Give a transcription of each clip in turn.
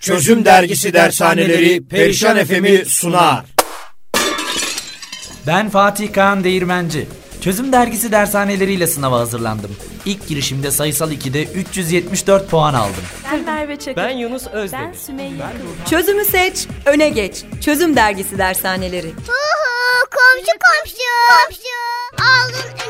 Çözüm Dergisi Dershaneleri Perişan FM'i sunar. Ben Fatih Kaan Değirmenci. Çözüm Dergisi dershaneleriyle sınava hazırlandım. İlk girişimde sayısal 2'de 374 puan aldım. Ben Merve Çakır. Ben Yunus Özdemir. Ben Sümeyye Kılıç. Çözümü seç, öne geç. Çözüm Dergisi Dershaneleri. Huhu, komşu komşu. Komşu. Oğlun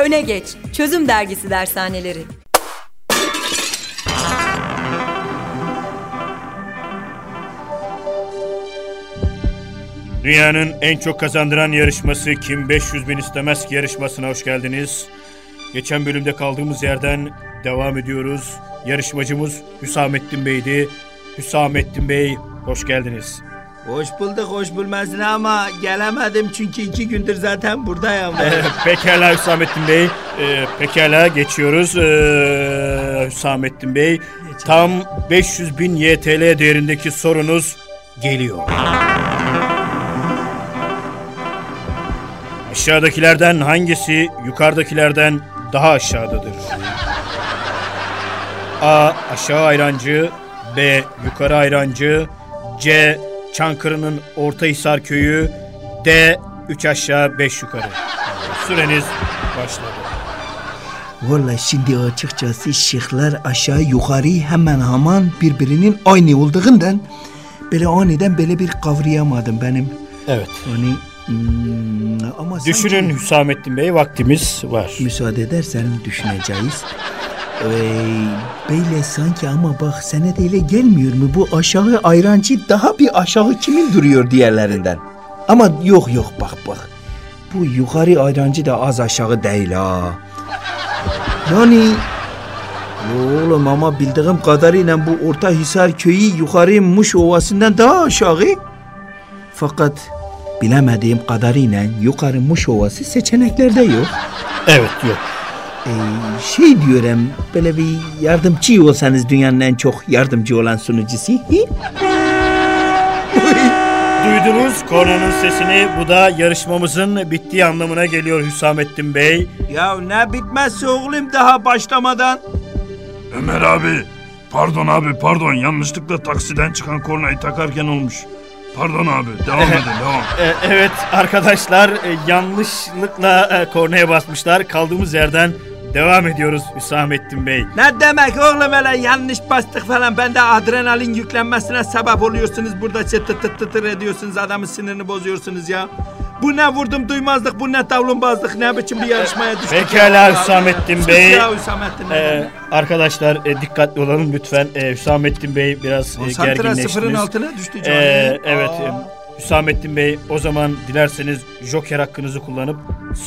öne geç. Çözüm Dergisi Dershaneleri. Dünyanın en çok kazandıran yarışması Kim 500 bin istemez ki yarışmasına hoş geldiniz. Geçen bölümde kaldığımız yerden devam ediyoruz. Yarışmacımız Hüsamettin Bey'di. Hüsamettin Bey hoş geldiniz. Hoş bulduk, hoş bulmasın ama gelemedim çünkü iki gündür zaten buradayım. Ee, pekala Hüsamettin Bey. Ee, pekala geçiyoruz. Ee, Hüsamettin Bey. Tam 500 bin YTL değerindeki sorunuz geliyor. Aşağıdakilerden hangisi yukarıdakilerden daha aşağıdadır? A. Aşağı ayrancı B. Yukarı ayrancı C. Çankırı'nın Ortahisar köyü D. 3 aşağı 5 yukarı Süreniz başladı. Valla şimdi açıkçası şıklar aşağı yukarı hemen hemen birbirinin aynı olduğundan böyle aniden böyle bir kavrayamadım benim. Evet. Hani hmm, ama sanki- Düşünün Hüsamettin Bey vaktimiz var. Müsaade edersen düşüneceğiz. Ee, böyle sanki ama bak sana da öyle gelmiyor mu? Bu aşağı ayrancı daha bir aşağı kimin duruyor diğerlerinden? Ama yok yok bak bak. Bu yukarı ayrancı da az aşağı değil ha. Yani oğlum ama bildiğim kadarıyla bu Orta Hisar köyü yukarı Muş Ovası'ndan daha aşağı. Fakat bilemediğim kadarıyla yukarı Muş Ovası seçeneklerde yok. Evet yok. Ee, şey diyorum böyle bir yardımcı olsanız dünyanın en çok yardımcı olan sunucusu. Duydunuz kornanın sesini. Bu da yarışmamızın bittiği anlamına geliyor Hüsamettin Bey. ya ne bitmezse oğlum daha başlamadan. Ömer abi. Pardon abi pardon yanlışlıkla taksiden çıkan kornayı takarken olmuş. Pardon abi devam edin devam. Ee, evet arkadaşlar e, yanlışlıkla e, kornaya basmışlar. Kaldığımız yerden devam ediyoruz Hüsamettin Bey. Ne demek oğlum öyle yanlış bastık falan ben de adrenalin yüklenmesine sebep oluyorsunuz burada çıt tıt tıt tıtır ediyorsunuz adamın sinirini bozuyorsunuz ya. Bu ne vurdum duymazlık bu ne davlumbazlık ne biçim bir yarışmaya düştük Pekala ya. Hüsamettin Bey. ya Hüsamettin Ee, arkadaşlar e, dikkatli olalım lütfen. Ee, Hüsamettin Bey biraz e, gerginleştiniz. sıfırın altına düştü. Ee, evet. Aa. Hüsamettin Bey o zaman dilerseniz Joker hakkınızı kullanıp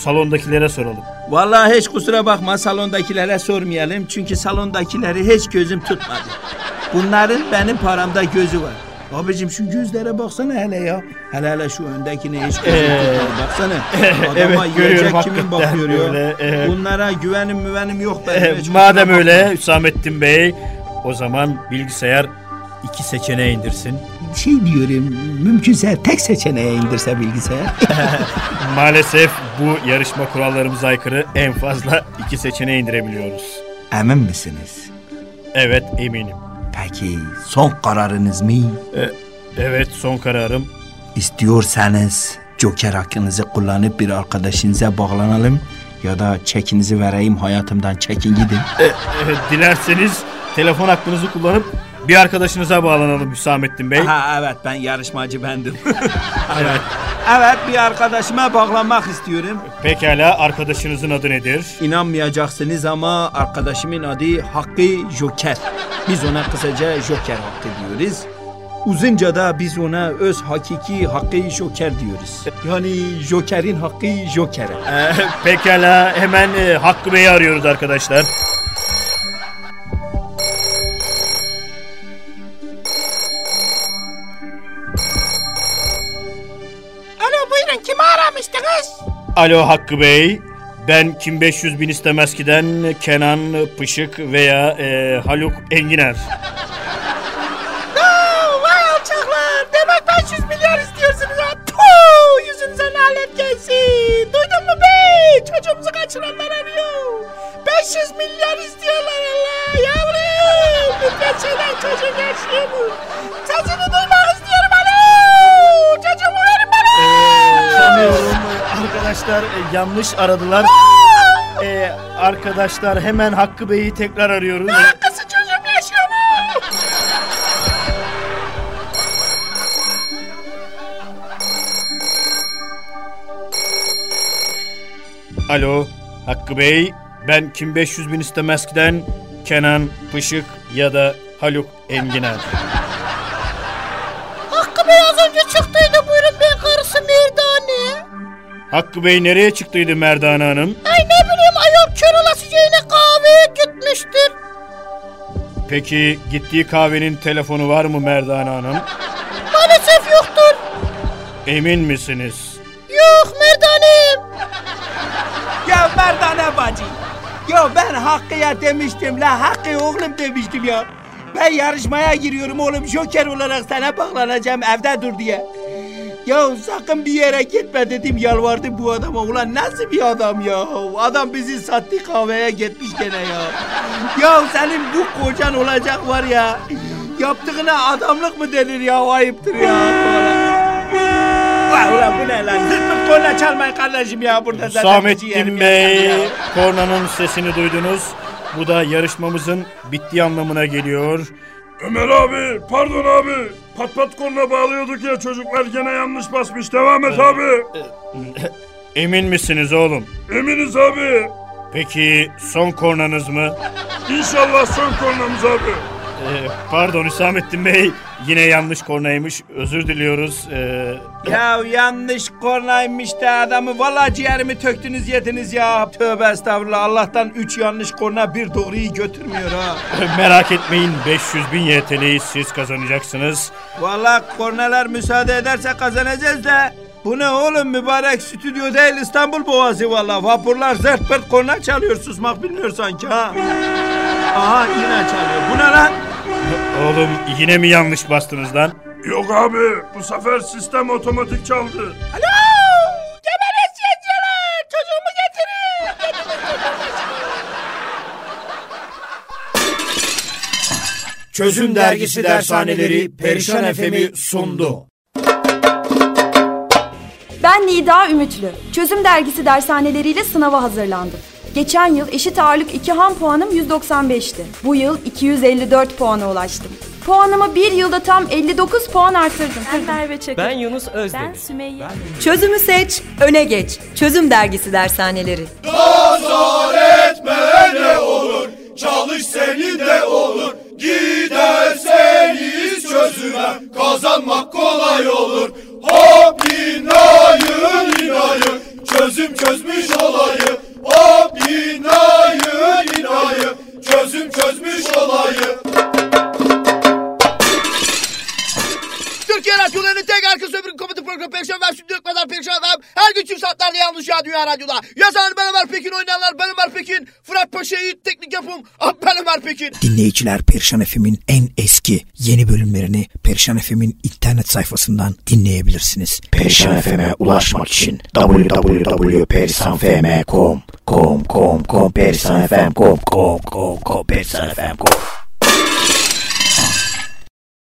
salondakilere soralım. Vallahi hiç kusura bakma salondakilere sormayalım. Çünkü salondakileri hiç gözüm tutmadı. Bunların benim paramda gözü var. Abicim şu gözlere baksana hele ya. Hele hele şu öndekine hiç gözüm Ee, tutmadı. Baksana. Adama evet, yiyecek kimin bakıyor ya. öyle, evet. Bunlara güvenim müvenim yok benim. Madem öyle. Hüsamettin Bey o zaman bilgisayar iki seçeneğe indirsin. Şey diyorum mümkünse tek seçeneğe indirse bilgisayar. Maalesef bu yarışma kurallarımıza aykırı en fazla iki seçeneğe indirebiliyoruz. Emin misiniz? Evet eminim. Peki son kararınız mı? Evet son kararım. İstiyorsanız Joker hakkınızı kullanıp bir arkadaşınıza bağlanalım ya da çekinizi vereyim hayatımdan çekin gidin. Ee, dilerseniz telefon hakkınızı kullanıp bir arkadaşınıza bağlanalım Hüsamettin Bey. Ha evet ben yarışmacı bendim. evet. Evet bir arkadaşıma bağlanmak istiyorum. Pekala arkadaşınızın adı nedir? İnanmayacaksınız ama arkadaşımın adı Hakkı Joker. Biz ona kısaca Joker Hakkı diyoruz. Uzunca da biz ona öz hakiki hakkı joker diyoruz. Yani jokerin hakkı jokere. Ee, pekala hemen e, Hakkı Bey'i arıyoruz arkadaşlar. Alo Hakkı Bey. Ben kim 500 bin istemez kiden Kenan Pışık veya e, Haluk Enginer. Aa, vay alçaklar. Demek 500 milyar istiyorsunuz ha. Tuh, yüzünüze lanet gelsin. Duydun mu bey? Çocuğumuzu kaçıranlar arıyor. 500 milyar istiyorlar Allah. Yavrum. Lütfen söyle çocuğun yaşıyor mu? Sesini duymak arkadaşlar e, yanlış aradılar. E, arkadaşlar hemen Hakkı Bey'i tekrar arıyoruz. Hakkısı çocuğum yaşıyor mu? Alo Hakkı Bey. Ben kim 500 bin istemez kiden Kenan Pışık ya da Haluk Enginer. Hakkı Bey az önce Hakkı Bey nereye çıktıydı Merdane Hanım? Ay ne bileyim ayol kör olasıcığına kahveye gitmiştir. Peki gittiği kahvenin telefonu var mı Merdane Hanım? Maalesef yoktur. Emin misiniz? Yok Merdane'm. Ya Merdane bacı. Ya ben Hakkı'ya demiştim la Hakkı oğlum demiştim ya. Ben yarışmaya giriyorum oğlum joker olarak sana bağlanacağım evde dur diye. Ya sakın bir yere gitme dedim yalvardım bu adama. Ulan nasıl bir adam ya? Adam bizi sattı kahveye gitmiş gene ya. Ya senin bu kocan olacak var ya. Yaptığına adamlık mı denir ya? Ayıptır ya. Ulan, ulan bu ne lan? Zırt korna çalmayın kardeşim ya burada zaten. Samettin Bey, kornanın sesini duydunuz. Bu da yarışmamızın bittiği anlamına geliyor. Ömer abi pardon abi. Pat pat korna bağlıyorduk ya çocuklar gene yanlış basmış. Devam et abi. Emin misiniz oğlum? Eminiz abi. Peki son kornanız mı? İnşallah son kornamız abi. Ee, pardon Hüsamettin Bey, yine yanlış kornaymış. Özür diliyoruz. Ee, Ya yanlış kornaymış da adamı vallahi ciğerimi töktünüz yediniz ya. Tövbe estağfurullah Allah'tan üç yanlış korna bir doğruyu götürmüyor ha. merak etmeyin 500 bin YTL'yi siz kazanacaksınız. Vallahi kornalar müsaade ederse kazanacağız da. Bu ne oğlum mübarek stüdyo değil İstanbul Boğazı vallahi. Vapurlar zert pert korna çalıyor susmak bilmiyor sanki ha. Aha yine çalıyor. Bu ne lan? Oğlum yine mi yanlış bastınız lan? Yok abi bu sefer sistem otomatik çaldı. Alo. Geberesiyeciler. Çocuğumu getirin. Çözüm Dergisi Dershaneleri Perişan FM'i sundu. Ben Nida Ümitlü. Çözüm dergisi dershaneleriyle sınava hazırlandım. Geçen yıl eşit ağırlık 2 ham puanım 195'ti. Bu yıl 254 puana ulaştım. Puanımı bir yılda tam 59 puan arttırdım. Ben Merve Çakır. Ben Yunus Özdemir. Ben Sümeyye. Çözümü seç, öne geç. Çözüm dergisi dershaneleri. ne olur, çalış senin de olur. Giderseniz çözüme, kazanmak kolay olur. Hop inayın inayın, çözüm çözmüş olayı. Dünya Radyo'da. Yazan ben Ömer Pekin, oynayanlar ben Ömer Pekin. Fırat Paşa Yiğit, teknik yapım ah, ben Ömer Pekin. Dinleyiciler Perişan FM'in en eski yeni bölümlerini Perişan FM'in internet sayfasından dinleyebilirsiniz. Perişan FM'e ulaşmak için www.perisanfm.com com com com perisanfm com com com com perisanfm com